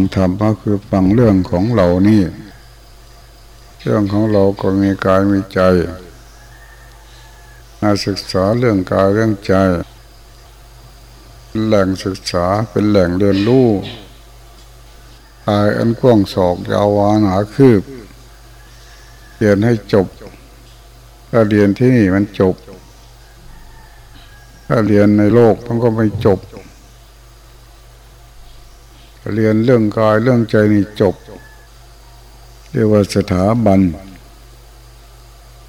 ังธรรมก็คือฟังเรื่องของเรานี่ เรื่องของเราก็มีกายมีใจมาศึกษาเรื่องกายเรื่องใจ แหล่งศึกษาเป็นแหล่งเรียนรู้กายอันกว้างศอกยาววานาคืบเรียนให้จบ ถ้าเรียนที่นี่มันจบ ถ้าเรียนในโลกมันก็ไม่จบ เรียนเรื่องกายเรื่องใจนี่จบ เรียกว่าสถาบัน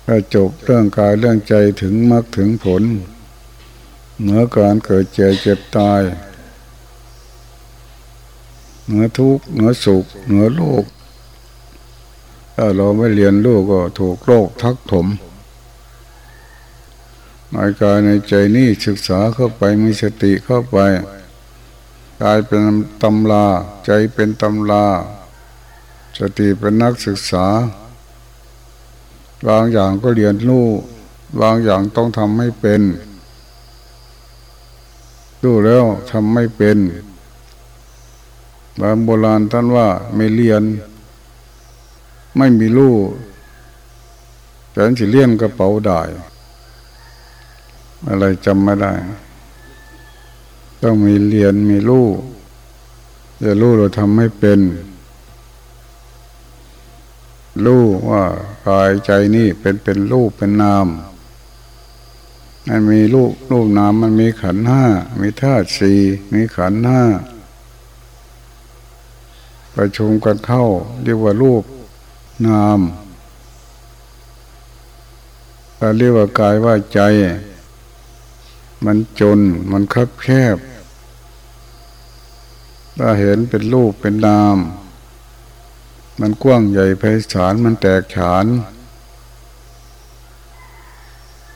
ถ้าจบเรื่องกายเรื่องใจถึงมรรคถึงผลเหนือการเกิดเจ็บเจ็บตายเหนือทุกข์เหนือสุขเหนือโลกถ้าเราไม่เรียนรู้ก็ถูกโลกทักถมในกายในใจนี่ศึกษาเข้าไปมีสติเข้าไป กายเป็นตำลาใจเป็นตำลาสติเป็นนักศึกษา บางอย่างก็เรียนรู้บางอย่างต้องทำให้เป็นดูแล้วทำไม่เป็นบางโบราณท่านว่าไม่เรียน ไม่มีลูกแต่สิเลี่ยนกระเป๋าได้ อะไรจำไม่ได้ ต้องมีเรียนมีลูกจะรู้เราทำให้เป็น รู้ว่ากายใจนี่เป็นเป็นรูปเป็นนามมันมีรูปรูปนามมันมีขันห้ามีธาตุสี่มีขันห้าประชุมกันเข้า เรียกว่ารูปนามเรียกว่ากายว่าใจ มันจนมันคับแคบ ถ้าเห็นเป็นรูปเป็นนาม มันกว้างใหญ่ไพศาลมันแตกฉาน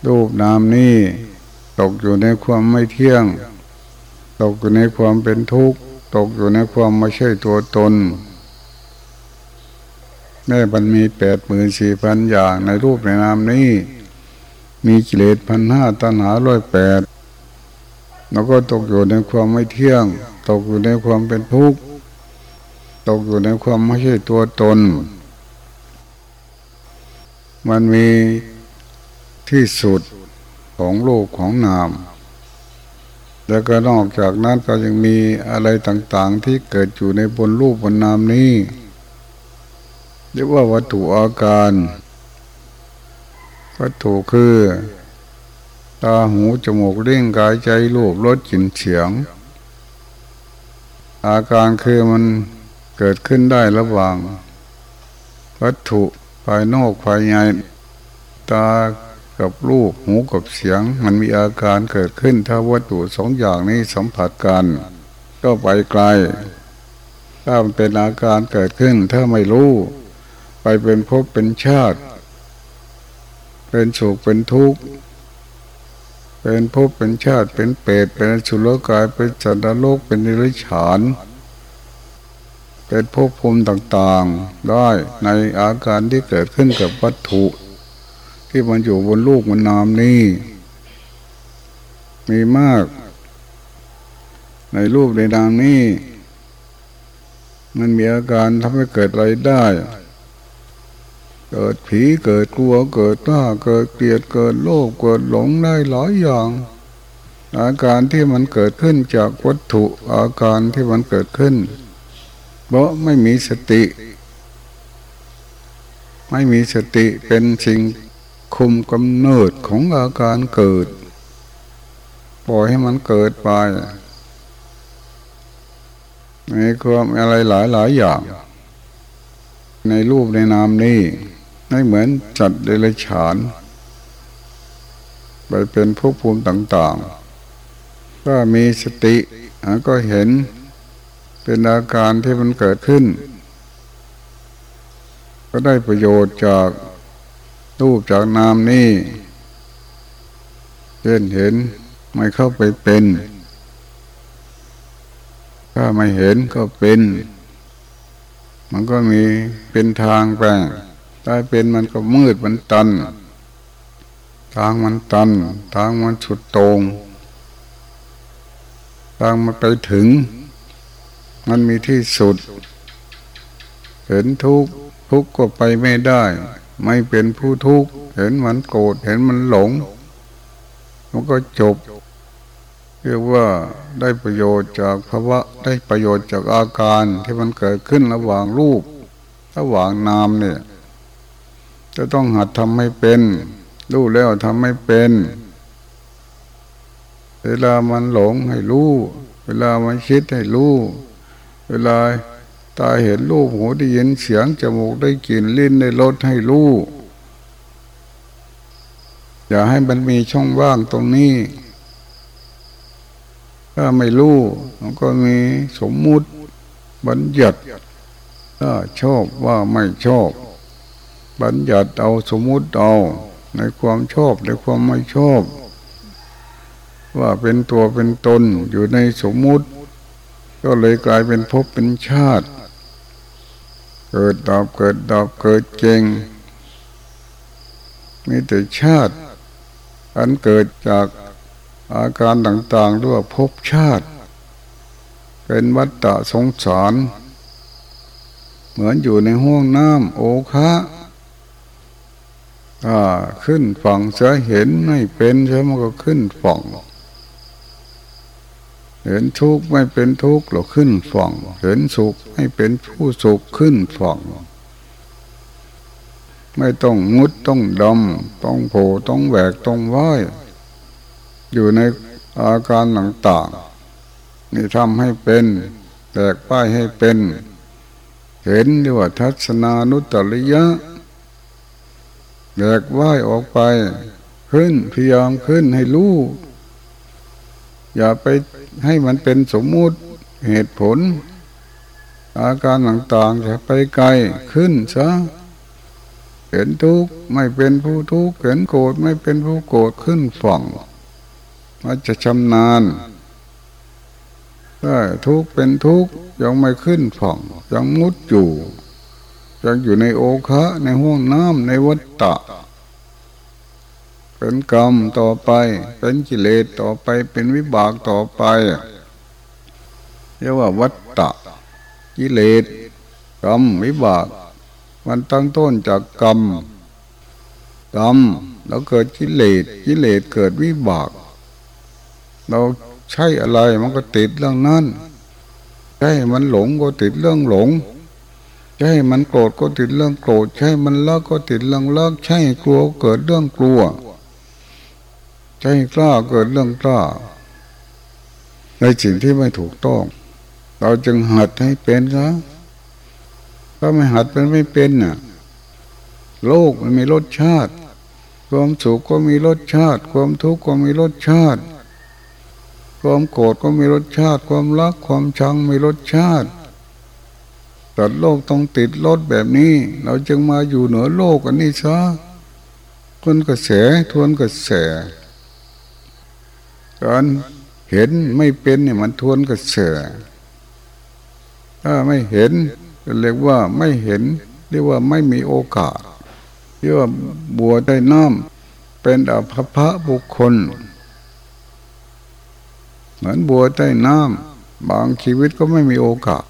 รูปนามนี่ตกอยู่ในความไม่เที่ยง ตกอยู่ในความเป็นทุกข์ ตกอยู่ในความไม่ใช่ตัวตนแม่มันมีแปดหมื่นสี่พันอย่างในรูปในนามนี้ มีกิเลสพันห้าตัณหาร้อยแปดเราก็ตกอยู่ในความไม่เที่ยง ตกอยู่ในความเป็นทุกข์ตกอยู่ในความไม่ใช่ตัวตน มันมีที่สุดของโลกของนาม แล้วก็นอกจากนั้นก็ยังมีอะไรต่างๆ ที่เกิดอยู่ในบนรูปบนนามนี้เรียกว่าวัตถุอาการ วัตถุคือ ตาหูจมูกเล่งกายใจรูปรสกลิ่นเสียง อาการคือมันเกิดขึ้นได้ระหว่าง วัตถุภายนอกภายในตากับรูปหูกับเสียง มันมีอาการเกิดขึ้น ถ้าวัตถุสองอย่างนี้สัมผัสกัน ก็ไปไกล ถ้ามันเป็นอาการเกิดขึ้น ถ้าไม่รู้ ไปเป็นภพเป็นชาติ เป็นสุขเป็นทุกข์ เป็นภพเป็นชาติเป็นเปรตเป็นสุรกายเป็นสัตว์โลกเป็นนิริฉาน เป็นภพภูมิต่างๆ ได้ในอาการที่เกิดขึ้นกับวัตถุ ที่มันอยู่บนลูกมันนามนี้ มีมาก ในรูปในนามนี้ มันมีอาการทำให้เกิดอะไรได้ เกิดผีเกิดกลัวเกิดหน้าเกิดเกลียดเกิดโลภเกิดหลงได้หลายอย่าง อาการที่มันเกิดขึ้นจากวัตถุอาการที่มันเกิดขึ้น เพราะไม่มีสติ ไม่มีสติเป็นสิ่งคุมกำเนิดของอาการเกิด ปล่อยให้มันเกิดไปในความอะไรหลายหลายอย่าง ในรูปในนามนี้ ไม่เหมือนจัดเดรัจฉาน ไปเป็นภพภูมิต่างๆก็มีสติก็เห็นเป็นอาการที่มันเกิดขึ้น ก็ได้ประโยชน์จากรูปจากนามนี่เช่นเห็นไม่เข้าไปเป็น ถ้าไม่เห็นก็เป็น มันก็มีเป็นทางไป ถ้าเป็นมันก็มืดมันตัน ทางมันตัน ทางมันฉุดตรง ทางมันไปถึง มันมีที่สุด เห็นทุกข์ทุกข์ก็ไปไม่ได้ ไม่เป็นผู้ทุกข์เห็นมันโกรธเห็นมันหลง มันก็จบ เรียกว่าได้ประโยชน์จากภาวะได้ประโยชน์จากอาการที่มันเกิดขึ้นระหว่างรูประหว่างนามเนี่ย จะต้องหัดทำให้เป็นรู้แล้วทำให้เป็น เวลามันหลงให้รู้ เวลามันคิดให้รู้ เวลาตาเห็นรูปหูได้ยินเสียงจมูกได้กลิ่นลิ้นได้รสให้รู้อย่าให้มันมีช่องว่างตรงนี้ ถ้าไม่รู้มันก็มีสมมุติบัญญัติถ้าชอบว่าไม่ชอบ บัญญัติเอาสมมุติเอาในความชอบในความไม่ชอบ ว่าเป็นตัวเป็นตนอยู่ในสมมุติ ก็เลยกลายเป็นภพเป็นชาติ เกิดดอบเกิดดอบเกิดเจงมีแต่ชาติ อันเกิดจากอาการต่างๆด้วยภพชาติ เป็นวัฏฏะสงสาร เหมือนอยู่ในห้วงน้ำโอคะ ถ้าขึ้นฝั่งเสียเห็นไม่เป็นเสียมันก็ขึ้นฝั่งเห็นทุกข์ไม่เป็นทุกข์เราขึ้นฝั่งเห็นสุขไม่เป็นผู้สุขขึ้นฝั่งไม่ต้องงุดต้องดำต้องโผต้องแหวกต้องไหวอยู่ในอาการต่างๆนี่ทำให้เป็นแตกป้ายให้เป็น เห็นดีว่าทัศนานุตริยะ แบกว่ายออกไป ขึ้นพยายามขึ้นให้รู้ อย่าไปให้มันเป็นสมมุติเหตุผล อาการต่างๆจะไปไกลขึ้นซะเห็นทุกข์ไม่เป็นผู้ทุกข์เห็นโกรธไม่เป็นผู้โกรธขึ้นฝั่งมันจะชำนาญได้ทุกข์เป็นทุกข์ยังไม่ขึ้นฝั่งยังมุดอยู่ ยังอยู่ในโอคะในห้วงน้ำในวัฏฏะ เป็นกรรมต่อไป เป็นกิเลสต่อไปเป็นวิบากต่อไปเรียกว่าวัฏฏะกิเลสกรรมวิบาก มันตั้งต้นจากกรรมกรรมแล้วเกิดกิเลสกิเลสเกิดวิบาก เราใช่อะไรมันก็ติดเรื่องนั้นใช่มันหลงก็ติดเรื่องหลง ใช่มันโกรธก็ติดเรื่องโกรธ ใช่มันเลิกก็ติดเรื่องเลิก ใช่กลัวเกิดเรื่องกลัว ใช่กล้าเกิดเรื่องกล้า ในสิ่งที่ไม่ถูกต้อง เราจึงหัดให้เป็นซะถ้าไม่หัดเป็นไม่เป็นน่ะ โลกมันมีรสชาติ ความสุขก็มีรสชาติ ความทุกข์ก็มีรสชาติ ความโกรธก็มีรสชาติ ความรักความชังมีรสชาติ ตัดโลกต้องติดรถแบบนี้ เราจึงมาอยู่เหนือโลกอันนี้ซะทวนกระแสทวนกระแสการเห็นไม่เป็นเนี่ยมันทวนกระแสถ้าไม่เห็นเรียกว่าไม่เห็น เรียกว่าไม่มีโอกาสเรียกว่าบัวได้น้ำเป็นอภพะบุคคล เหมือนบัวใต้น้ำบางชีวิตก็ไม่มีโอกาส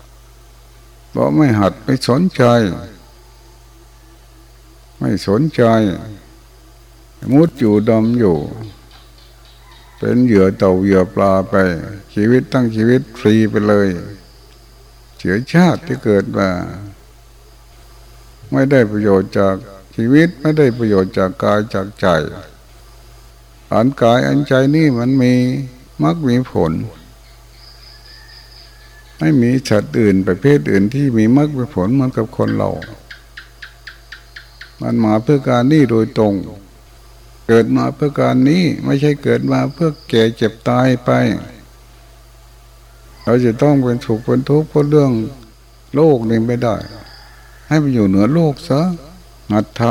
เพราะไม่หัดไม่สนใจ ไม่สนใจ มุดอยู่ดำอยู่ เป็นเหยื่อเต่าเหยื่อปลาไป ชีวิตตั้งชีวิตฟรีไปเลย เสียชาติที่เกิดมาไม่ได้ประโยชน์จากชีวิตไม่ได้ประโยชน์จากกายจากใจอันกายอันใจนี่มันมีมักมีผล ไม่มีสัตว์อื่นประเภทอื่นที่มีมรรคผลเหมือนกับคนเรา มันมาเพื่อการนี้โดยตรง เกิดมาเพื่อการนี้ไม่ใช่เกิดมาเพื่อแก่เจ็บตายไป เราจะต้องเป็นสุขเป็นทุกข์เพราะเรื่องโลกนี่ไม่ได้ ให้ไปอยู่เหนือโลกซะหัดท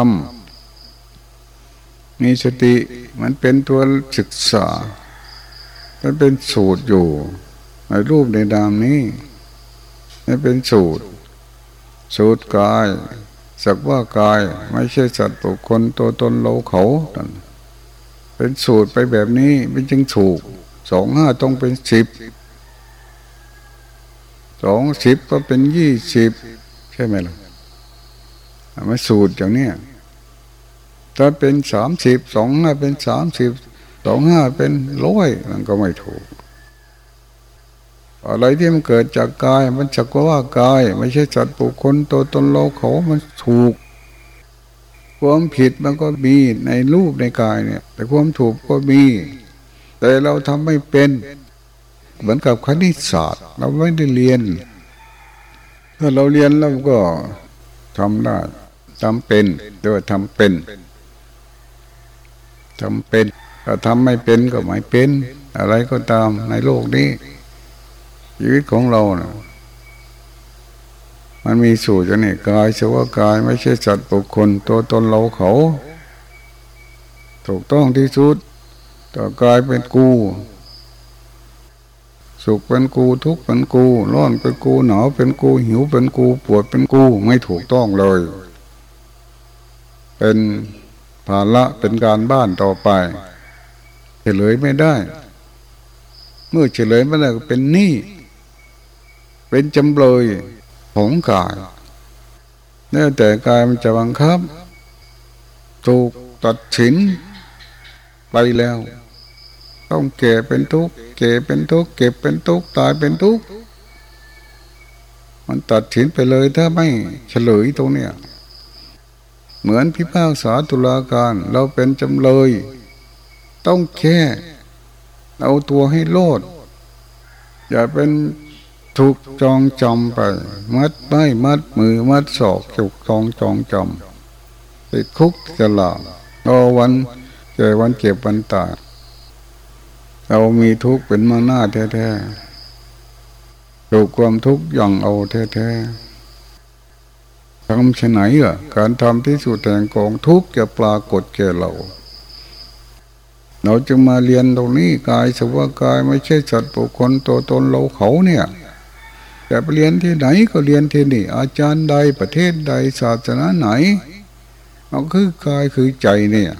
ำมีสติมันเป็นตัวศึกษา มันเป็นสูตรอยู่ ในรูปในดามนี้นี่เป็นสูตร สูตรกาย สักว่ากาย ไม่ใช่สัตว์บุคคลตัวตนเราเขา เป็นสูตรไปแบบนี้เป็นจึงถูก สองห้าต้องเป็นสิบ สองสิบก็เป็นยี่สิบใช่ไหมล่ะมาสูตรอย่างเนี้ยถ้าเป็นสามสิบสองห้าเป็นสามสิบสองห้าเป็นร้อยมันก็ไม่ถูก อะไรที่มันเกิดจากกาย มันจักว่ากาย ไม่ใช่จัดปุคคลตัวตนเราเขามันถูก ความผิดมันก็มีในรูปในกายเนี่ย แต่ความถูกก็มี แต่เราทำไม่เป็น เหมือนกับคณิตศาสตร์ เราไม่ได้เรียน ถ้าเราเรียนเราก็ทำได้ทำเป็นเรียกว่าทำเป็นทำเป็นถ้าทำไม่เป็นก็ไม่เป็น อะไรก็ตามในโลกนี้ ชีวิตของเรานะมันมีสูตรนี่กายเสว่ากายไม่ใช่สัตว์บุคคลตัวตนเราเขา ถูกต้องที่สุดต่อกายเป็นกู สุขเป็นกูทุกข์เป็นกู ร้อนเป็นกูหนาวเป็นกู หิวเป็นกู ปวดเป็นกู ไม่ถูกต้องเลย เป็นภาระเป็นการบ้านต่อไปเฉลยไม่ได้ เมื่อเฉลยไม่ได้ก็เป็นหนี้ เป็นจำเลยของกายเนื่อแต่กายมันจะบังคับ ถูกตัดสินไปแล้ว ต้องเก่เป็นทุกข์เก่เป็นทุกข์เก็บเป็นทุกข์ตายเป็นทุกข์มันตัดสินไปเลยถ้าไม่เฉลยตรงเนี้ยเหมือนพิพากษาตุลาการเราเป็นจำเลย ต้องแค่เอาตัวให้โลดอย่าเป็น ถูกจองจำไป มัดไม่มัดมือมัดศอกถูกจองจองจำติดคุกจะลารอวันเจอวันเก็บวันตายเรามีทุกข์เป็นมาหน้าแท้ๆถูกความทุกข์ย่องเอาแท้ๆทำชไหนอะ การทำที่สุดแห่งกองทุกข์จะปรากฏแก่เรา เราจึงมาเรียนตรงนี้กายสภาวะกายไม่ใช่สัตว์บุคคลตัวตนเราเขาเนี่ย แต่ไปเรียนที่ไหนก็เรียนที่นี่ อาจารย์ใดประเทศใดศาสนาไหนเอาคือกายคือใจเนี่ย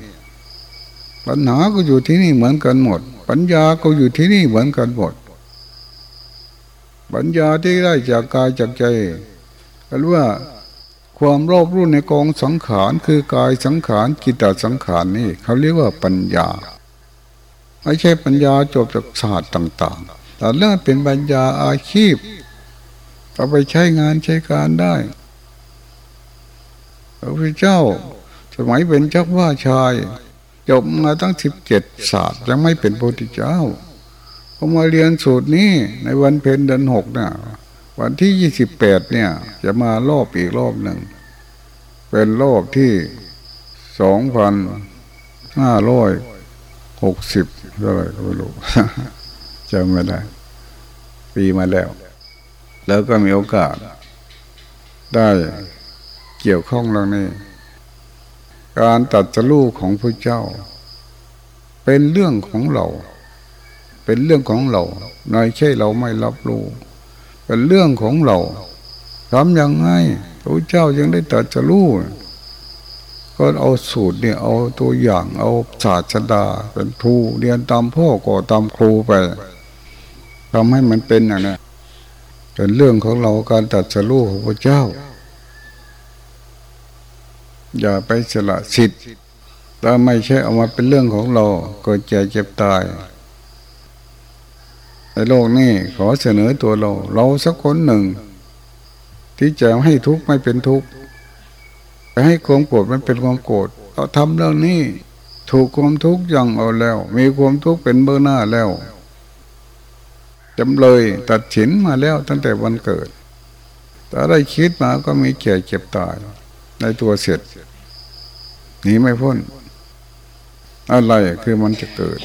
ปัญหาก็อยู่ที่นี่เหมือนกันหมด ปัญญาก็อยู่ที่นี่เหมือนกันหมด ปัญญาที่ได้จากกายจากใจก็รู้ว่าความรอบรู้ในกองสังขารคือกายสังขารกิตตสังขารนี่เขาเรียกว่าปัญญาไม่ใช่ปัญญาจบจากศาสตร์ต่าง ๆ แต่เรื่องเป็นปัญญาอาชีพ เอาไปใช้งานใช้การได้พระพุทธเจ้า สมัยเป็นเจ้าว่าชายจบมาตั้งสิบเจ็ดศาสตร์ยังไม่เป็นพระพุทธเจ้าพอมาเรียนสูตรนี้ในวันเพ็ญเดือนหกเนี่ยวันที่ยี่สิบแปดเนี่ย จะมารอบอีกรอบหนึ่ง เป็นรอบที่สองพันห้าร้อยหกสิบเท่าไหร่ไม่รู้จำไม่ได้ ปีมาแล้ว แล้วก็มีโอกาส ได้เกี่ยวข้องเรื่องนี้ การตัดสู้ของพระเจ้า เป็นเรื่องของเรา เป็นเรื่องของเราในใช่เราไม่รับรู้ เป็นเรื่องของเราทำยังไงพระเจ้ายังได้ตัดจะรู้ก็เอาสูตรเนี่ยเอาตัวอย่างเอาศาสตราเป็นครูเรียนตามพ่อก็ตามครูไปทำให้มันเป็นอย่างนี้ เป็นเรื่องของเราการตัดสรู้ของพระเจ้า อย่าไปสละสิทธิ์ถ้าไม่ใช่เอามาเป็นเรื่องของเราเกิดเจ็บเจ็บตายในโลกนี้ขอเสนอตัวเรา เราสักคนหนึ่ง ที่จะให้ทุกข์ไม่เป็นทุกข์ไปให้ความโกรธมันเป็นความโกรธเราทำเรื่องนี้ ถูกความทุกข์ยังเอาแล้ว มีความทุกข์เป็นเบื้องหน้าแล้ว จำเลยตัดฉินมาแล้วตั้งแต่วันเกิด แต่ได้คิดมาก็มีแก่เจ็บตาย ในตัวเสร็จหนีไม่พ้น อะไรคือมันจะเกิด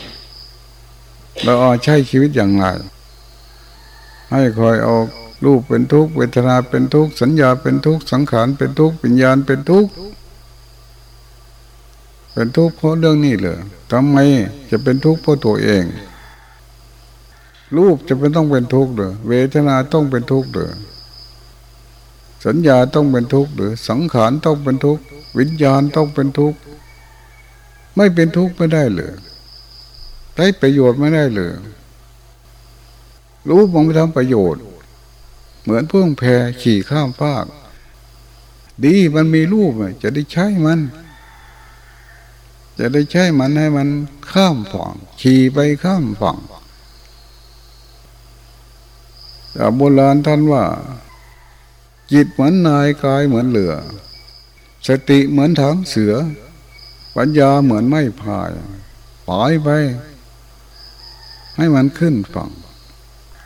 เราเอาใช้ชีวิตอย่างไร ให้คอยเอารูปเป็นทุกข์เวทนาเป็นทุกข์สัญญาเป็นทุกข์สังขารเป็นทุกข์ปัญญาเป็นทุกข์เป็นทุกข์เพราะเรื่องนี้เลยทำไมจะเป็นทุกข์เพราะตัวเอง รูปจะเป็นต้องเป็นทุกข์เลยเวทนาต้องเป็นทุกข์เลยสัญญาต้องเป็นทุกข์หรือสังขารต้องเป็นทุกข์วิญญาณต้องเป็นทุกข์ไม่เป็นทุกข์ไม่ได้เลยได้ประโยชน์ไม่ได้เลยรู้มันไม่ทำประโยชน์ เหมือนพุ่งแพขี่ข้ามภาคดีมันมีรูปจะได้ใช้มัน จะได้ใช้มันให้มันข้ามฝั่งขี่ไปข้ามฝั่ง โบราณท่านว่า จิตเหมือนนายกายเหมือนเหลือ สติเหมือนถังเสือ ปัญญาเหมือนไม้พายปล่อยไป ให้มันขึ้นฝั่ง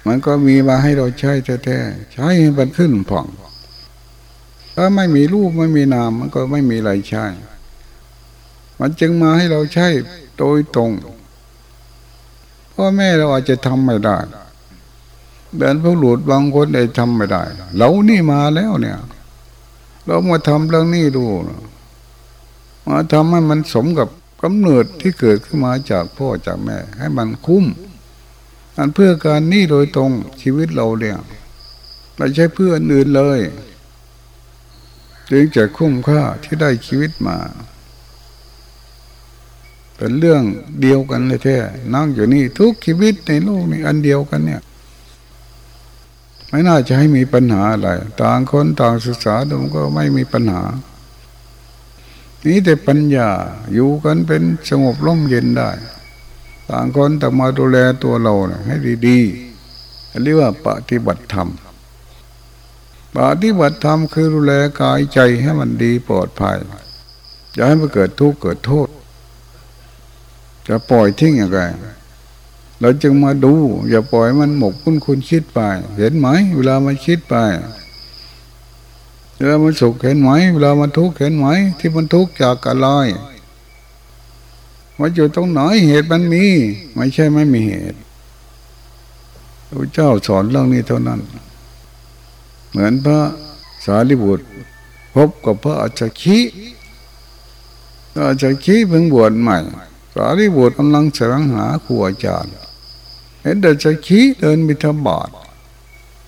มันก็มีมาให้เราใช้แท้ๆใช้ให้มันขึ้นฝั่งถ้าไม่มีรูปไม่มีนามมันก็ไม่มีอะไรใช้ มันจึงมาให้เราใช้โดยตรงพ่อแม่เราอาจจะทำไม่ได้ เดินผู้หลุดบางคนได้ทำไม่ได้ เรานี่มาแล้วเนี่ย เรามาทำเรื่องนี้ดูมาทำให้มันสมกับกำเนิดที่เกิดขึ้นมาจากพ่อจากแม่ ให้มันคุ้มอันเพื่อการนี่โดยตรงชีวิตเราเนี่ยไม่ใช่เพื่ออื่นเลย จึงจะคุ้มค่าที่ได้ชีวิตมา เป็นเรื่องเดียวกันเลยแท้นั่งอยู่นี่ทุกชีวิตในโลกนี้อันเดียวกันเนี่ย ไม่น่าจะให้มีปัญหาอะไร ต่างคนต่างศึกษาดูก็ไม่มีปัญหา นี้แต่ปัญญาอยู่กันเป็นสงบร่มเย็นได้ ต่างคนแต่มาดูแลตัวเราให้ดีๆเรียกว่าปฏิบัติธรรมปฏิบัติธรรมคือดูแลกายใจให้มันดีปลอดภัยอย่าให้มันเกิดทุกข์เกิดโทษ จะปล่อยทิ้งอย่างไร เราจึงมาดู อย่าปล่อยมันหมกคุ้นคุณคิดไป เห็นไหม เวลามันคิดไปเวลามันสุขเห็นไหม เวลามันทุกข์เห็นไหม ที่มันทุกข์จากอะไรว่าอยู่ตรงไหนเหตุมันมี ไม่ใช่ไม่มีเหตุพระเจ้าสอนเรื่องนี้เท่านั้น เหมือนพระสารีบุตร พบกับพระอาจารย์ขีอาจารย์ขีเพิ่งบวชใหม่ สารีบุตรกำลังแสวงหาครูอาจารย์ เห็นอาจารย์ขีเดินบิณฑบาต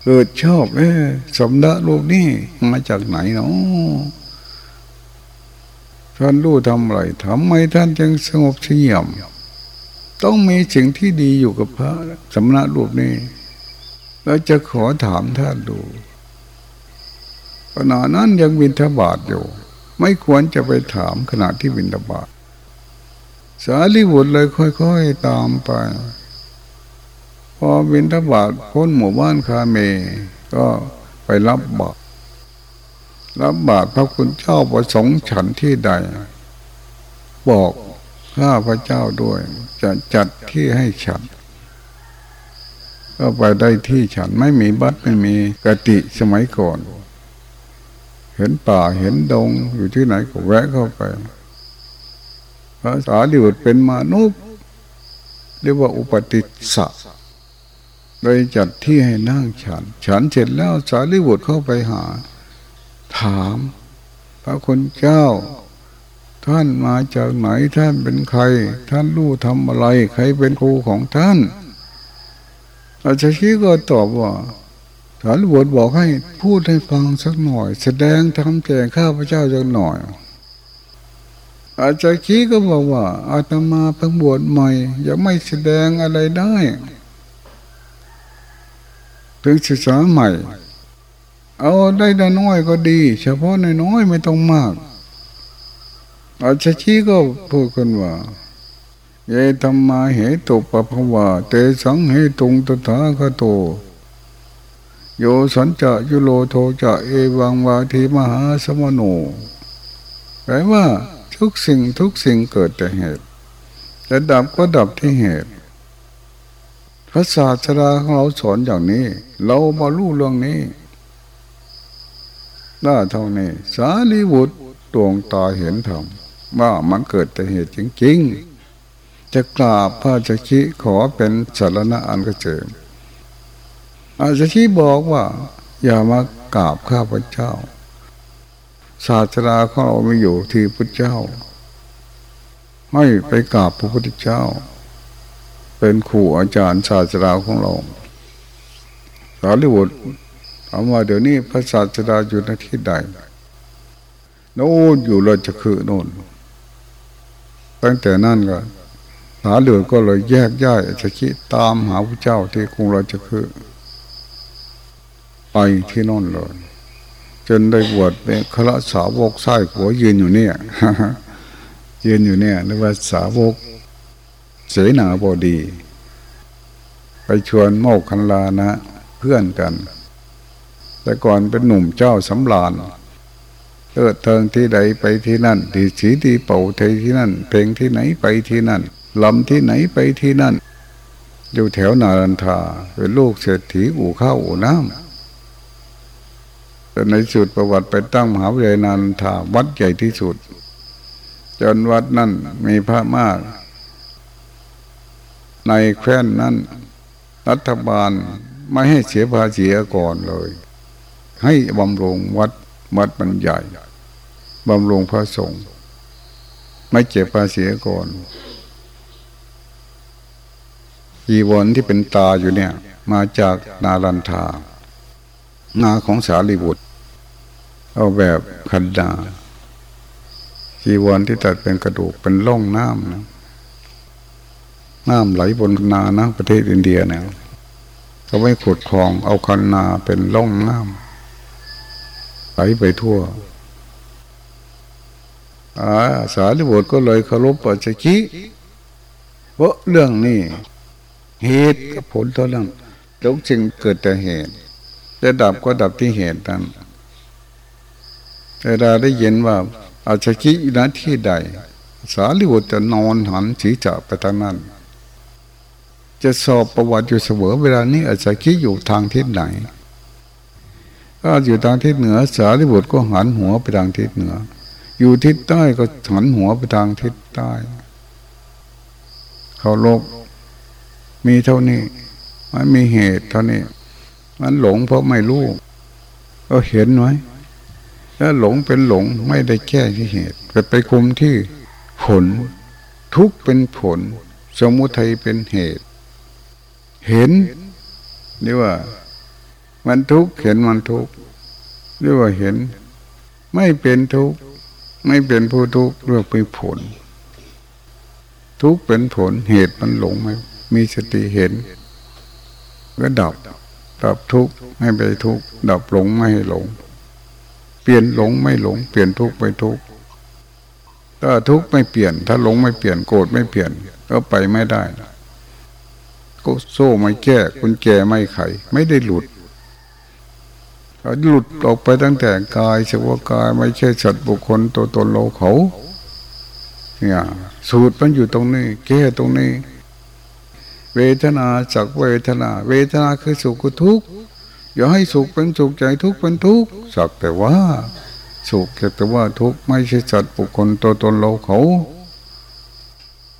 เกิดชอบเอ๊สมณะลูกนี่มาจากไหนเนาะท่านรู้ทำอะไรทำไมท่านจึงสงบเฉียมต้องมีสิ่งที่ดีอยู่กับพระสำนักรูปนี้เราจะขอถามท่านดูขณะนั้นยังบินทบาทอยู่ ไม่ควรจะไปถามขณะที่บินทบาท สารีบุตรเลยค่อยๆตามไป พอบินทบาทพ้นหมู่บ้านคาเม ก็ไปรับบาตรรับบาตรพระคุณเจ้าประสงค์ฉันที่ใด บอกข้าพระเจ้าด้วย จะจัดที่ให้ฉัน ก็ไปได้ที่ฉันไม่มีบัตรไม่มีกติสมัยก่อน เห็นป่าเห็นดงอยู่ที่ไหนก็แวะเข้าไป พระสารีบุตรเป็นมนุษย์เรียกว่าอุปติสสะเลยจัดที่ให้นั่งฉัน ฉันเสร็จแล้วสารีบุตรเข้าไปหา ถาม พระคุณเจ้า ท่านมาจากไหนท่านเป็นใคร ท่านรู้ทำอะไร ใครเป็นครูของท่านอาจารย์ชี้ก็ตอบว่าสารบวชบอกให้พูดให้ฟังสักหน่อย แสดงทำแจงข้าพระเจ้าสักหน่อย อาจารย์ชี้ก็บอกว่าอาตมาเพิ่งบวชใหม่ยังไม่แสดงอะไรได้ถึงศึกษาใหม่ เอาได้ดน้อยก็ดี เฉพาะในน้อยไม่ต้องมาก อาชชีก็พูดกันว่าเยธรรมาเหตุปะภวาเตสังเหตุงตถาคโต โยสัญจะยุโลโทจะเอวังวาทีมหาสมโนแปลว่า ทุกสิ่งทุกสิ่งเกิดแต่เหตุ จะดับก็ดับที่เหตุพระศาสดาของเราสอนอย่างนี้ เรามารู้เรื่องนี้ได้เท่านี้ สาลีบุตรดวงตาเห็นธรรมว่ามันเกิดแต่เหตุจริงๆ จะกราบพระจักชิขอเป็นสารณะอันกระเจิมอาจชิบอกว่า อย่ามากราบข้าพเจ้า ศาสนาของเราไม่อยู่ที่พระเจ้า ให้ไปกราบพระพุทธเจ้า เป็นครูอาจารย์ศาสนาของเราสารีบุตรถามว่าเดี๋ยวนี้พระศาสดาอยู่ในที่ใดโน่นอยู่เราจะคือโน่นตั้งแต่นั้นก็หาเหลือก็เลยแยกย้ายจะคิดตามหาพระเจ้าที่กรุงราชคือ ไปที่นั่นเลย จนได้บวชเป็นคระสาวกไส้หัวยืนอยู่เนี่ยยืนอยู่เนี่ยเรียกว่าสาวกเสนาบดี ไปชวนโมกคันลานะ เพื่อนกัน แต่ก่อนเป็นหนุ่มเจ้าสำราญเลิดเทิงที่ใดไปที่นั่นดีสีดีเป่าเทที่นั่น เพลงที่ไหนไปที่นั่นลำที่ไหนไปที่นั่น อยู่แถวนารันทาเป็นลูกเศรษฐีอู่ข้าวอู่น้ำ แต่ในสุดประวัติไปตั้งมหาวิทยาลัยนันทาวัดใหญ่ที่สุด จนวัดนั่นมีพระมาก ในแคว้นนั้น รัฐบาลไม่ให้เสียภาษีก่อนเลย ให้บำรุงวัดวัดมันใหญ่บำรุงพระสงฆ์ไม่เจ็บภาษีก่อนจีวรที่เป็นตาอยู่เนี่ย มาจากนาลันทานาของสารีบุตร เอาแบบขันดาจีวรที่ตัดเป็นกระดูกเป็นล่องน้ำนะน้ำไหลบนนานะประเทศอินเดียเนี่ยเขาไม่ขุดคลองเอาคันนาเป็นล่องน้ำไหลไปทั่วอาสารีบุตรก็เลยเคารพปัจจิเพราะเรื่องนี้เหตุกับผลเท่านั้นทุกสิ่งเกิดแต่เหตุ จะดับก็ดับที่เหตุนั้น แต่เราได้ยินว่า อาชกิณที่ใด สารีบุตรจะนอนหันศีรษะไปทางนั้น จะสอบประวัติอยู่เสมอเวลานี้อาชกิอยู่ทางทิศไหนถ้าอยู่ทางทิศเหนือ สารีบุตรก็หันหัวไปทางทิศเหนือ อยู่ทิศใต้ก็หันหัวไปทางทิศใต้เขาลบมีเท่านี้ มันมีเหตุเท่านี้ มันหลงเพราะไม่รู้ก็เห็นไว้ ถ้าหลงเป็นหลงไม่ได้แก้ที่เหตุแต่ไปคุมที่ผล ทุกเป็นผล สมุทัยเป็นเหตุ เห็นเรียกว่า มันทุกเห็นมันทุกเรียกว่าเห็น ไม่เป็นทุกไม่เป็นผู้ทุกเรียกเป็นผล ทุกเป็นผลเหตุมันหลงไหมมีสติเห็น ก็ดับดับทุกข์ให้ไปทุกข์ดับหลงไม่ให้หลง ปลี่ยนหลงไม่หลง เปลี่ยนทุกข์ไปทุกข์ถ้าทุกข์ไม่เปลี่ยน ถ้าหลงไม่เปลี่ยนโกรธไม่เปลี่ยน ก็ไปไม่ได้ก็โซ่ไม่แก้คุณแก่ไม่ไข ไม่ได้หลุดเขาหลุดออกไปตั้งแต่กายเฉพาะกายไม่ใช่สัตว์บุคคลตัวตนเราเขาเนี่ยสูตรมันอยู่ตรงนี้ แก้ตรงนี้ เวทนาจากเวทนา เวทนาคือสุขคือทุกข์ อย่าให้สุขเป็นสุขใจทุกข์เป็นทุกข์สักแต่ว่า สุขแต่ว่าทุกข์ไม่ใช่จัดบุคคลตัวตนเราเขา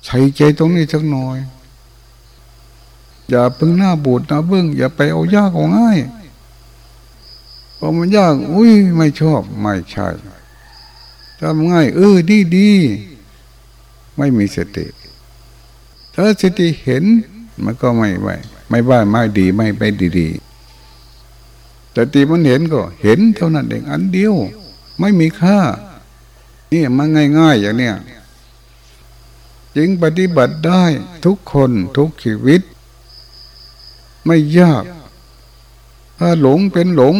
ใส่ใจตรงนี้สักหน่อย อย่าพึ่งหน้าบูดหน้าเบื้อง อย่าไปเอายากเอาง่ายพอมันยาก อุ้ยไม่ชอบไม่ใช่ทำง่าย เออดีดีไม่มีสติถ้าสติเห็นมันก็ไม่ไม่ไม่ว่าไม่ดีไม่ไปดีๆ แต่ตีมันเห็นก็เห็นเท่านั้นเองอันเดียว ไม่มีค่า นี่มันง่าย ๆ อย่างเนี้ยจึงปฏิบัติได้ทุกคนทุกชีวิต ไม่ยาก ถ้าหลงเป็นหลง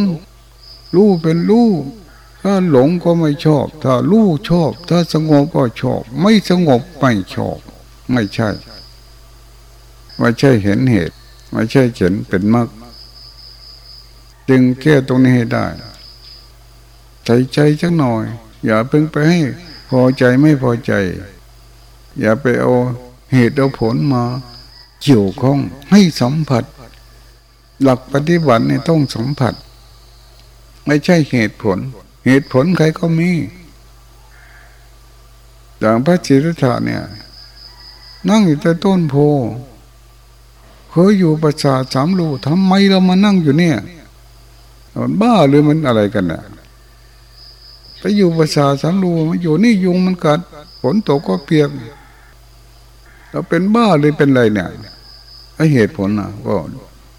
รู้เป็นรู้ ถ้าหลงก็ไม่ชอบ ถ้ารู้ชอบ ถ้าสงบก็ชอบ ไม่สงบไม่ชอบ ไม่ใช่ ไม่ใช่เห็นเหตุ ไม่ใช่เห็นเป็นมรรค จึงแก้ตรงนี้ให้ได้ ใจใจจังหน่อย อย่าเพิ่งไปให้พอใจไม่พอใจ อย่าไปเอาเหตุเอาผลมาเกี่ยวข้องให้สัมผัส หลักปฏิบัติเนี่ยต้องสัมผัส ไม่ใช่เหตุผล เหตุผลใครก็มีอย่างพระจิตตาเนี่ย นั่งอยู่ใต้ต้นโพเคยอยู่ประสาทสามลูทำไมเรามานั่งอยู่เนี่ย มันบ้าหรือมันอะไรกันน่ะไปอยู่ประสาสามลูมันอยู่นี่ยุงมันกัดฝนตกก็เปียกเราเป็นบ้าหรือเป็นอะไรเนี่ยไอเหตุผลนะก็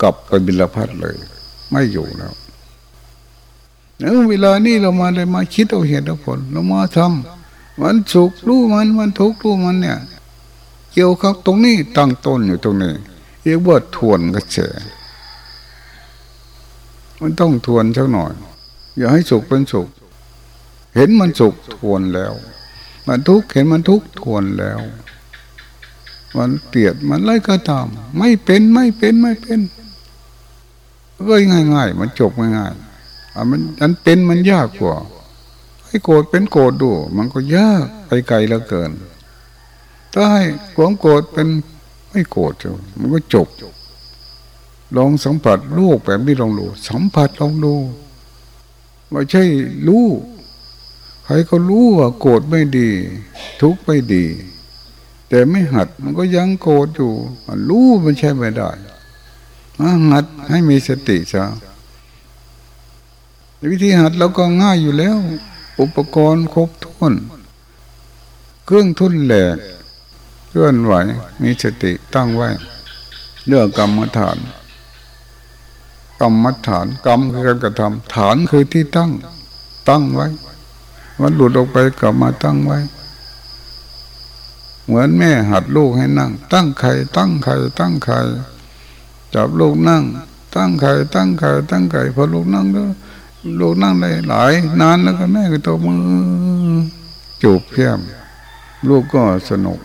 กลับไปบิลพัทเลย ไม่อยู่แล้วแล้วเวลานี้เรามาเลยมาคิดเอาเหตุเอาผล เรามาทำมันสุขรู้มันมันทุกข์รู้มันเนี่ย เกี่ยวกับตรงนี้ตั้งต้นอยู่ตรงนี้เรียกว่าทวนกระแส มันต้องทวนสักหน่อย อย่าให้สุขเป็นสุข เห็นมันสุขทวนแล้ว มันทุกข์เห็นมันทุกข์ทวนแล้ว มันเปลียดมันไรก็ตาม ไม่เป็นไม่เป็นไม่เป็นก็ง่ายๆมันจบง่ายๆอันมันอันเป็นมันยากกว่า ให้โกรธเป็นโกรธดู มันก็ยากไปไกลเหลือเกินถ้าให้ความโกรธเป็นไม่โกรธจ้มันก็จบ ลองสัมผัสลูกแบบนี้ลองดูสัมผัสลองดูไม่ใช่รู้ใครก็รู้ว่าโกรธไม่ดี ทุกข์ไม่ดี แต่ไม่หัดมันก็ยังโกรธอยู่มันรู้มันใช่ไม่ได้หัดให้มีสติซะวิธีหัดเราก็ง่ายอยู่แล้ว อุปกรณ์ครบถ้วน เครื่องทุนแหลกเคลื่อนไหวมีสติตั้งไว้เรื่องกรรมฐาน กรรมฐานกรรมคือการกระทำฐานคือที่ตั้ง ตั้งไว้ มันหลุดออกไปกลับมาตั้งไว้ เหมือนแม่หัดลูกให้นั่ง ตั้งไข่ตั้งไข่ตั้งไข่จับลูกนั่ง ตั้งไข่ตั้งไข่ตั้งไข่พอลูกนั่งก็ลูกนั่งได้หลาย นานแล้วก็แม่ก็ตัวมือจูบเพียมลูกก็สนุก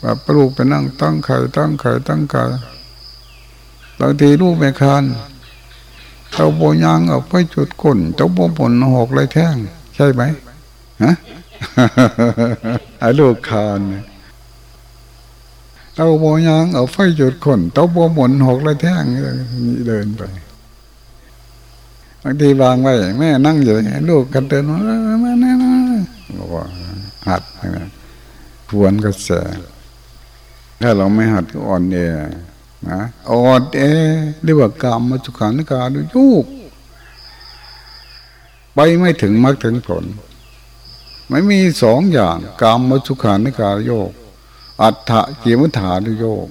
แบบลูกไปนั่งตั้งไข่ตั้งไข่ตั้งไข่ บางทีลูกไม่คานเต้าโบยางออกไปจุดก้นเต้าโบผลหอกเลยแท่ง ใช่ไหมฮะไอ้ลูกคานเต้าโบยางเอาไฟจุดคนเต้าโบหมุนหกเลยแท่งนี่เดินไปบางทีวางไว้แม่นั่งอยู่ลูกกันเดินมามาแน่บอกว่าหัดทวนกระแสถ้าเราไม่หัดก็อ่อนแอ นะอ่อนแอเรียกว่ากรรมมาสุขานิการดูยุกไปไม่ถึงมรรคถึงผล ไม่มีสองอย่างกรรมมาสุขานิการโยก อัฏฐะเกียมุถาดุโยก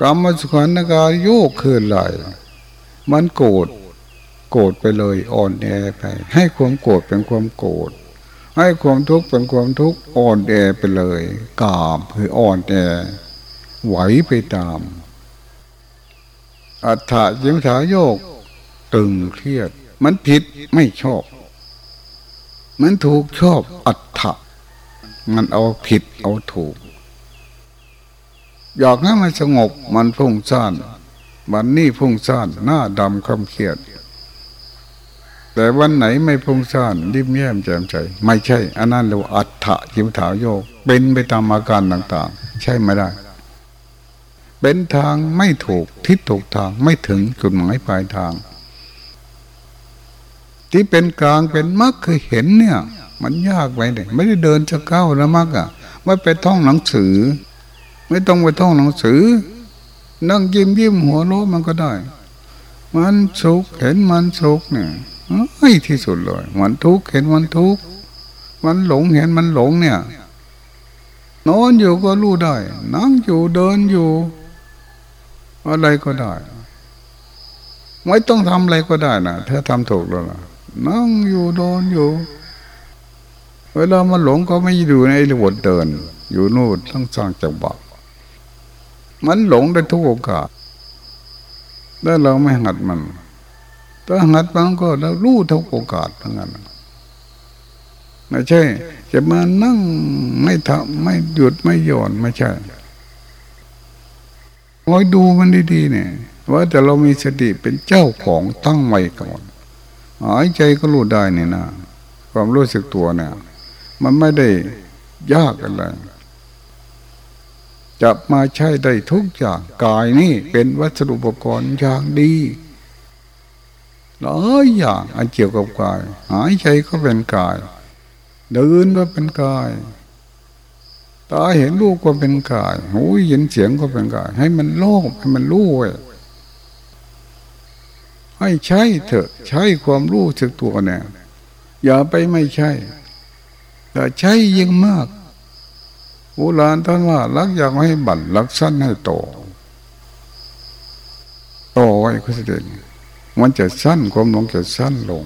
กรรมมาสุขานิการโยกคืออะไรมันโกรธโกรธไปเลยอ่อนแอไป ให้ความโกรธเป็นความโกรธให้ความทุกข์เป็นความทุกข์อ่อนแอไปเลยกามคืออ่อนแอ ไหวไปตาม อัฏฐะยิมถาโยก ตึงเครียด มันผิดไม่ชอบ มันถูกชอบอัฏฐะมันเอาผิดเอาถูก อยากให้มันสงบมันพุ่งซ่านวันนี้พุ่งซ่านหน้าดำคำเครียด แต่วันไหนไม่พุ่งซ่านริมแย้มแจ่มใสไม่ใช่ อันนั้นเราอัฏฐะยิมถาโยก เป็นไปตามอาการต่าง ๆ ใช่ไม่ได้ เป็นทางไม่ถูกทิศถูกทางไม่ถึงจุดหมายปลายทาง ที่เป็นกลางเป็นมรรคคือเห็นเนี่ย มันยากไปเลยไม่ได้เดินจะก้าวแล้วมรรคอะไม่ไปท่องหนังสือ ไม่ต้องไปท่องหนังสือ นั่งยิ้มยิ้มหัวโลมันก็ได้ มันสุขเห็นมันสุขเนี่ยให้ที่สุดเลยมันทุกข์เห็นมันทุกข์มันหลงเห็นมันหลงเนี่ยนอนอยู่ก็รู้ได้ นั่งอยู่เดินอยู่ อะไรก็ได้ ไม่ต้องทำอะไรก็ได้นะถ้าทำถูกแล้วนะนั่งอยู่โดนอยู่ เวลามันหลงก็ไม่อยู่ในระบบเดิน อยู่นู่นต้องสร้างจังหวะมันหลงได้ทุกโอกาสถ้าเราไม่หัดมันถ้าหัดมันก็เรารู้ทุกโอกาสทั้งนั้นไม่ใช่ จะมานั่งไม่ทำไม่หยุดไม่หย่อนไม่ใช่ คอยดูมันดีๆเนี่ยว่าแต่เรามีสติเป็นเจ้าของตั้งไว้ก่อนหายใจก็รู้ได้นี่นะความรู้สึกตัวเนี่ยมันไม่ได้ยากอะไรจะมาใช้ได้ทุกอย่างกายนี่เป็นวัสดุอุปกรณ์อย่างดีหลายอย่างอันเกี่ยวกับกาย หายใจก็เป็นกายเดินก็เป็นกาย ตาเห็นรูปก็เป็นกาย หูยินเสียงก็เป็นกาย ให้มันโล่ให้มันรู้ไว้ให้ใช้เถอะ ใช้ความรู้สึกตัวเนี่ยอย่าไปไม่ใช่แต่ใช้ยิ่งมากโบราณท่านว่า รักอยากให้บั่นรักสั้นให้โตโตไว้ก็แสดงมันจะสั้นความลงจะสั้นลง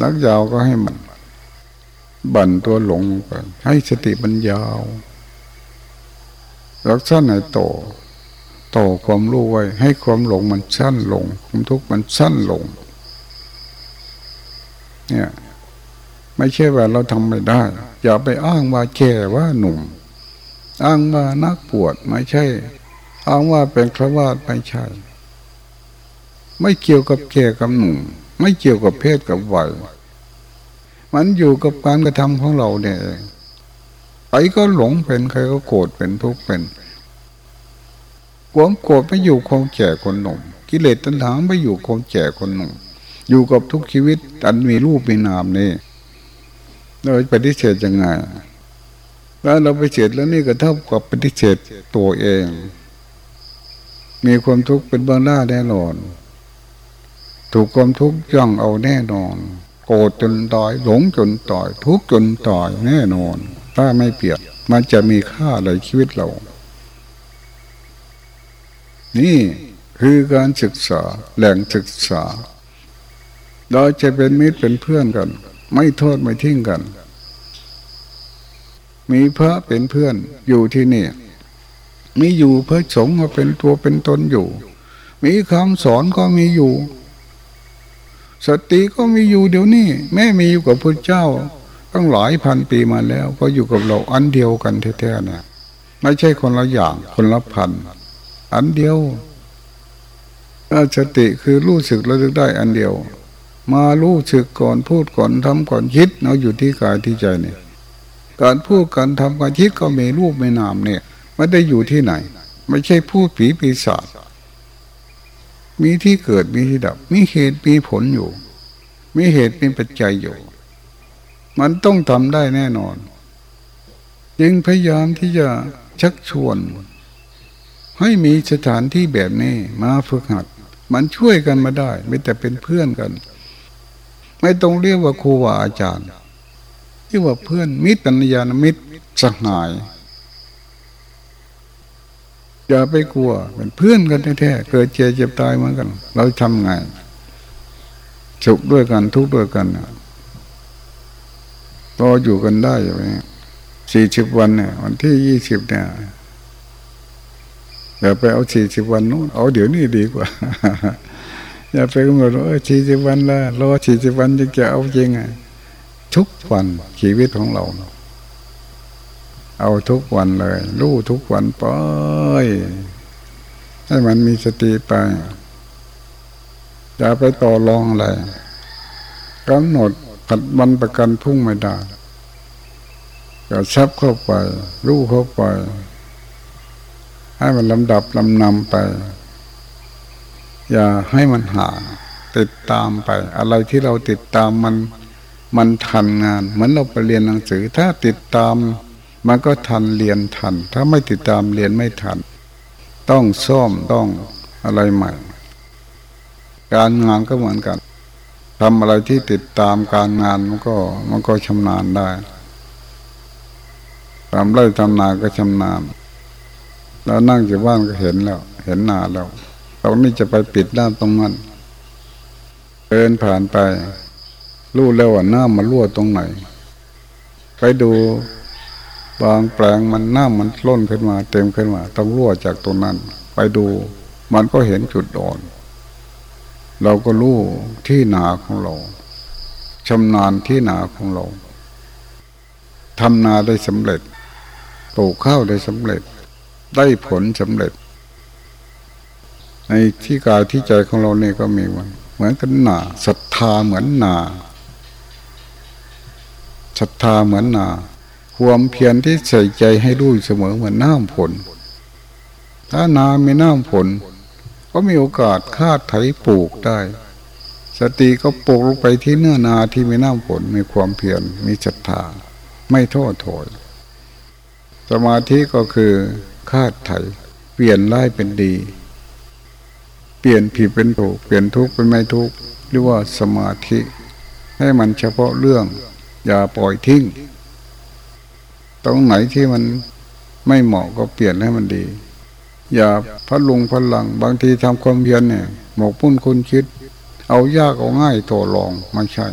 รักยาวก็ให้มัน บั่นตัวหลงไปให้สติมันยาวรักษาในโตต่ความรู้ไว้ ให้ความหลงมันสั้นลงความทุกข์มันสั้นลง เนี่ย ไม่ใช่ว่าเราทำไม่ได้ อย่าไปอ้างว่าแก่ว่าหนุ่ม อ้างว่านักปวดไม่ใช่ อ้างว่าเป็นครวาสไม่ใช่ ไม่เกี่ยวกับแก่กับหนุ่ม ไม่เกี่ยวกับเพศกับวัย มันอยู่กับการกระทำของเราเนี่ยใครก็หลงเป็นใครก็โกรธเป็นทุกข์เป็นความโกรธไม่อยู่คงแก่คนหนุ่ม กิเลสตัณหาไม่อยู่คงแก่คนหนุ่ม อยู่กับทุกชีวิตอันมีรูปมีนามนี่เราปฏิเสธยังไงแล้วเราไปเสดแล้วนี่ก็เท่ากับปฏิเสธตัวเอง มีความทุกข์เป็นเบื้องหน้าแน่นอน ถูกความทุกข์ย่องเอาแน่นอน โกรธจนตาย หลงจนตาย ทุกข์จนตายแน่นอน ถ้าไม่เปลี่ยนมันจะมีค่าอะไรชีวิตเรา นี่คือการศึกษาแหล่งศึกษา เราจะเป็นมิตรเป็นเพื่อนกัน ไม่โทษไม่ทิ้งกัน มีพระเป็นเพื่อนอยู่ที่นี่มีอยู่เพระสงฆ์เป็นตัวเป็นตนอยู่ มีคำสอนก็มีอยู่ สติก็มีอยู่เดี๋ยวนี้แม่มีอยู่กับพระเจ้าตั้งหลายพันปีมาแล้ว ก็อยู่กับเราอันเดียวกันแท้ๆเนี่ยไม่ใช่คนละอย่างคนละพัน อันเดียวสติคือรู้สึกแล้วได้อันเดียว มารู้สึกก่อนพูดก่อนทำก่อนคิดเอาอยู่ที่กายที่ใจเนี่ยการพูดการทำการคิดก็มีรูปไม่นามเนี่ยไม่ได้อยู่ที่ไหน ไม่ใช่พูดผีปีศาจ มีที่เกิดมีที่ดับ มีเหตุมีผลอยู่ มีเหตุมีปัจจัยอยู่ มันต้องทำได้แน่นอนยึงพยายามที่จะชักชวน ให้มีสถานที่แบบนี้มาฝึกหัด มันช่วยกันมาได้ ไม่แต่เป็นเพื่อนกัน ไม่ต้องเรียกว่าครูว่าอาจารย์ที่ว่าเพื่อนมิตรปัญญาณมิตรสหาย อย่าไปกลัว เป็นเพื่อนกันแท้ๆเกิดเจ็บเจ็บตายเหมือนกัน เราทำไงสุขด้วยกันทุกข์ด้วยกันก็อยู่กันได้อย่างนี้สี่สิบวันเนี่ย วันที่ยี่สิบเนี่ยอย่าไปเอาสี่สิบวันนู้นเอาเดี๋ยวนี้ดีกว่า อย่าไปกำหนดว่าสี่สิบวันละรอสี่สิบวันจะจะเอาจริงไงทุกวันชีวิตของเราเเอาทุกวันเลย รู้ทุกวันไปให้มันมีสติไปอย่าไปต่อรองอะไรกำหนดผัดวันประกันพุ่งไม่ได้ก็ชับเข้าไป รู้เข้าไป ให้มันลำดับลำนำไป อย่าให้มันห่างติดตามไป อะไรที่เราติดตามมันมันทันงาน เหมือนเราไปเรียนหนังสือถ้าติดตาม มันก็ทันเรียนทัน ถ้าไม่ติดตามเรียนไม่ทัน ต้องซ่อมต้องอะไรใหม่ การงานก็เหมือนกันทำอะไรที่ติดตามการงานมันก็มันก็ชำนาญได้ทำไร่ทำนาก็ชำนาญแล้วนั่งอยู่บ้านก็เห็นแล้ว เห็นนาแล้วเรานี่จะไปปิดด้านตรงนั้นเดินผ่านไป รู้แล้วว่าน้ำมันรั่วตรงไหน ไปดู บางแปลงมันน้ำมันล้นขึ้นมา เต็มขึ้นมา ต้องรั่วจากตรงนั้น ไปดูมันก็เห็นจุดอ่อน เราก็รู้ที่หนาของเราชำนาญที่หนาของเราทำนาได้สำเร็จปลูกข้าวได้สำเร็จ ได้ผลสำเร็จ ในที่กายที่ใจของเราเนี่ยก็มีวันเหมือนกันนาศรัทธาเหมือนนาศรัทธาเหมือนนา ความเพียรที่ใส่ใจให้รู้เสมอเหมือนน้ำฝนถ้านาไม่น้ำฝนก็มีโอกาสคาดไถปลูกได้ สติก็ปลูกลงไปที่เนื้อนาที่มีน้ำฝนมีความเพียรมีศรัทธาไม่โทษโถยสมาธิก็คือคาดไถ เปลี่ยนร้ายเป็นดี เปลี่ยนผิดเป็นถูก เปลี่ยนทุกข์เป็นไม่ทุกข์เรียกว่าสมาธิ ให้มันเฉพาะเรื่อง อย่าปล่อยทิ้ง ตรงไหนที่มันไม่เหมาะก็เปลี่ยนให้มันดี อย่าพัดลุงพัลัง บางทีทำความเพียรเนี่ยหมกพุ่นคุณคิด เอายากเอาง่ายโตลองไม่ใช่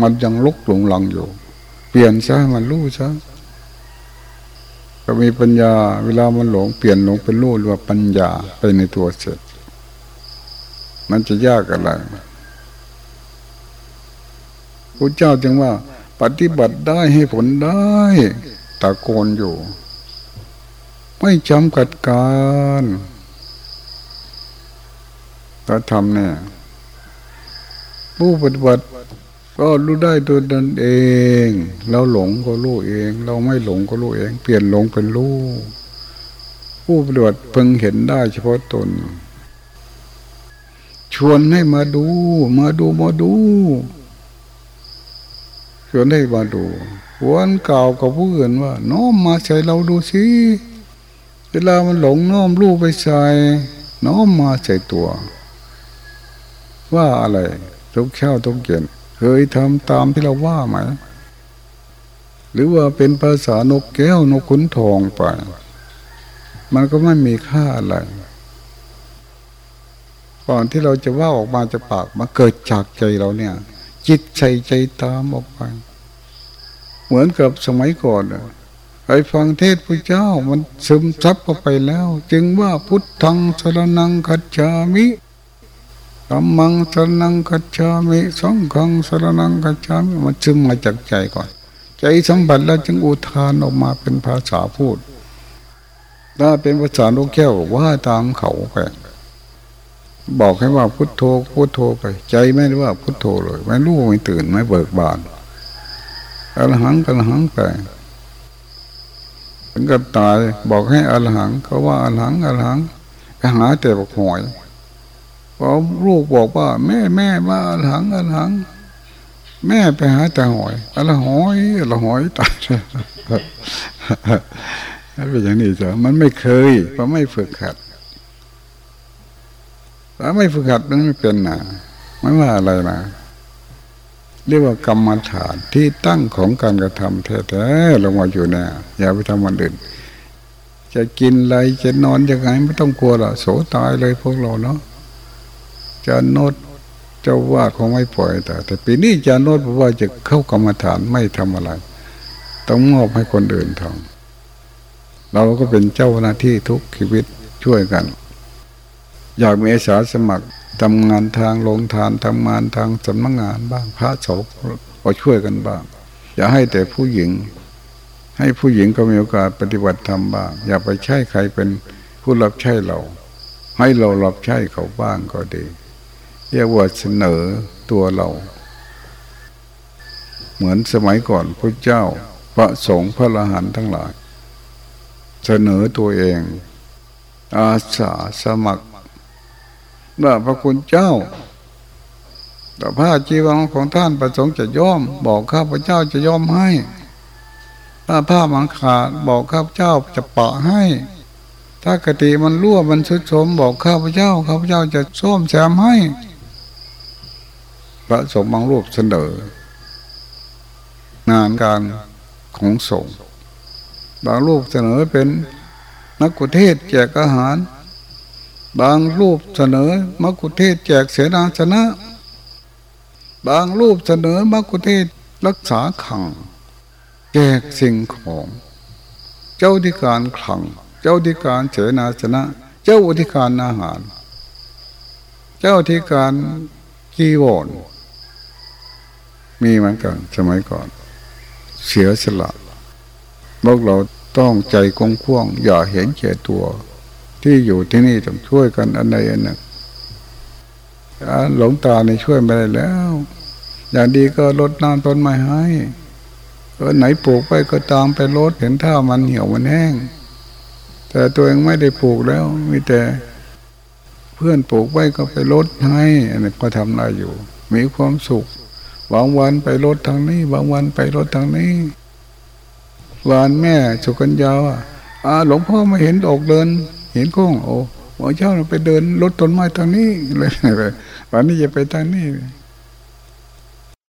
มันยังลุกหลงหลังอยู่ เปลี่ยนซะมันรู้ซะก็มีปัญญาเวลามันหลงเปลี่ยนหลงเป็นรู้หรือว่าปัญญาไปในตัวเสร็จ มันจะยากอะไรพระเจ้าจึงว่า ปฏิบัติได้ให้ผลได้ ตะโกนอยู่ ไม่จำกัดการถ้าทำเนี่ยผู้ปฏิบัติก็รู้ได้ตัวตนเอง เราหลงก็รู้เอง เราไม่หลงก็รู้เอง เปลี่ยนหลงเป็นรู้ผู้ปฏิบัติเพิ่งเห็นได้เฉพาะตน ชวนให้มาดู มาดูมาดู ชวนให้มาดู วนเก่ากับผู้อื่นว่า น้อมมาใส่เราดูสิเวลามันหลงน้อมรู้ไปใส่น้อมมาใส่ตัว ว่าอะไรทุกเช้าทุกเย็นเคยทำตามที่เราว่าไหม หรือว่าเป็นภาษานกแก้วนกขุนทองไป มันก็ไม่มีค่าอะไร ก่อนที่เราจะว่าออกมาจะปากมาเกิดจากใจเราเนี่ย จิตใจใจตามออกไป เหมือนกับสมัยก่อนไอ้ฟังเทศพระเจ้ามันซึมซับเข้าไปแล้ว จึงว่าพุทธังสรนังคัจฉามิธรรมังสรนังกัจฉามิสังฆังสรนังกัจฉามิมันจึงมาจากใจก่อน ใจสัมผัสแล้วจึงอุทานออกมาเป็นภาษาพูด ถ้าเป็นภาษาลูกแก้วว่าตามเขาไปบอกให้ว่าพุทโธพุทโธไป ใจไม่รู้ว่าพุทโธเลย ไม่รู้ไม่ตื่นไม่เบิกบาน อรหังอรหังไปถึงกับตายบอกให้อรหังเขาว่าอรหังอรหังหาแต่บอกหอยพอลูกบอกว่า แม่แม่ว่าอรหังอรหัง แม่ไปหาแต่หอยอรหอยอรหอยตายเป็นอย่างนี้จ้ะมันไม่เคยเพราะไม่ฝึกขัดถ้าไม่ฝึกขัดมันไม่เป็นนะไม่ว่าอะไรนะ เรียกว่ากรรมฐานที่ตั้งของการกระทำแท้ๆลงมาอยู่เนี่ยอย่าไปทำวันอื่น จะกินอะไรจะนอนยังไงไม่ต้องกลัวละโสตายเลยพวกเราเนาะจะโนดเจ้าว่าคงไม่ปล่อยแต่ แต่ปีนี้จะโนดบอกว่าจะเข้ากรรมฐานไม่ทำอะไร ต้องมอบให้คนอื่นทำเราก็เป็นเจ้าหน้าที่ทุกชีวิตช่วยกัน อยากมีอาสาสมัคร ทำงานทางลงทานทำงานทางสำนักงานบ้างพระสงฆ์ก็ช่วยกันบ้าง อย่าให้แต่ผู้หญิง ให้ผู้หญิงก็มีโอกาสปฏิบัติธรรมบ้าง อย่าไปใช้ใครเป็นผู้รับใช้เรา ให้เรารับใช้เขาบ้างก็ดีเรียกว่าเสนอตัวเรา เหมือนสมัยก่อนพระเจ้าพระสงฆ์พระอรหันต์ทั้งหลาย เสนอตัวเอง อาสาสมัคร ว่าพระคุณเจ้าแต่พระจีวังของท่านประสงค์จะย่อม บอกข้าพระเจ้าจะย่อมให้ ถ้าผ้ามันขาดบอกข้าพเจ้าจะปะให้ ถ้ากติมันรั่วมันชุดชมบอกข้าพเจ้าข้าพเจ้าจะส้มแซมให้ พระสงฆ์บางรูปเสนองานการของสงฆ์บางรูปเสนอเป็นนักกุเทศแจกอาหาร บางรูปเสนอมกุเทศแจกเสนาชนะ บางรูปเสนอมกุเทศรักษาขัง แจกสิ่งของ เจ้าธิการขัง เจ้าธิการเสนาชนะ เจ้าธิการอาหาร เจ้าธิการกีวรมีเหมือนกันสมัยก่อน เสียสละพวกเราต้องใจกงข่วง อย่าเห็นแก่ตัว ที่อยู่ที่นี่ต้องช่วยกันอันใดอันหนึ่งหลงตาในช่วยไม่ได้แล้ว อย่างดีก็ลดน้ำต้นไม้ให้ก็ไหนปลูกไปก็ตามไปลดเห็นท่ามันเหี่ยวมันแห้ง แต่ตัวเองไม่ได้ปลูกแล้ว มีแต่เพื่อนปลูกไว้ก็ไปลดให้อันนี้ก็ทำได้อยู่ มีความสุขบางวันไปรถทางนี้ บางวันไปรถทางนี้วานแม่สุกัญญาว่าหลวงพ่อไม่เห็นออกเดิน เห็นกุ้งโอ้หมอเจ้าไปเดินรถต้นไม้ทางนี้เลยวันนี้จะไปทางนี้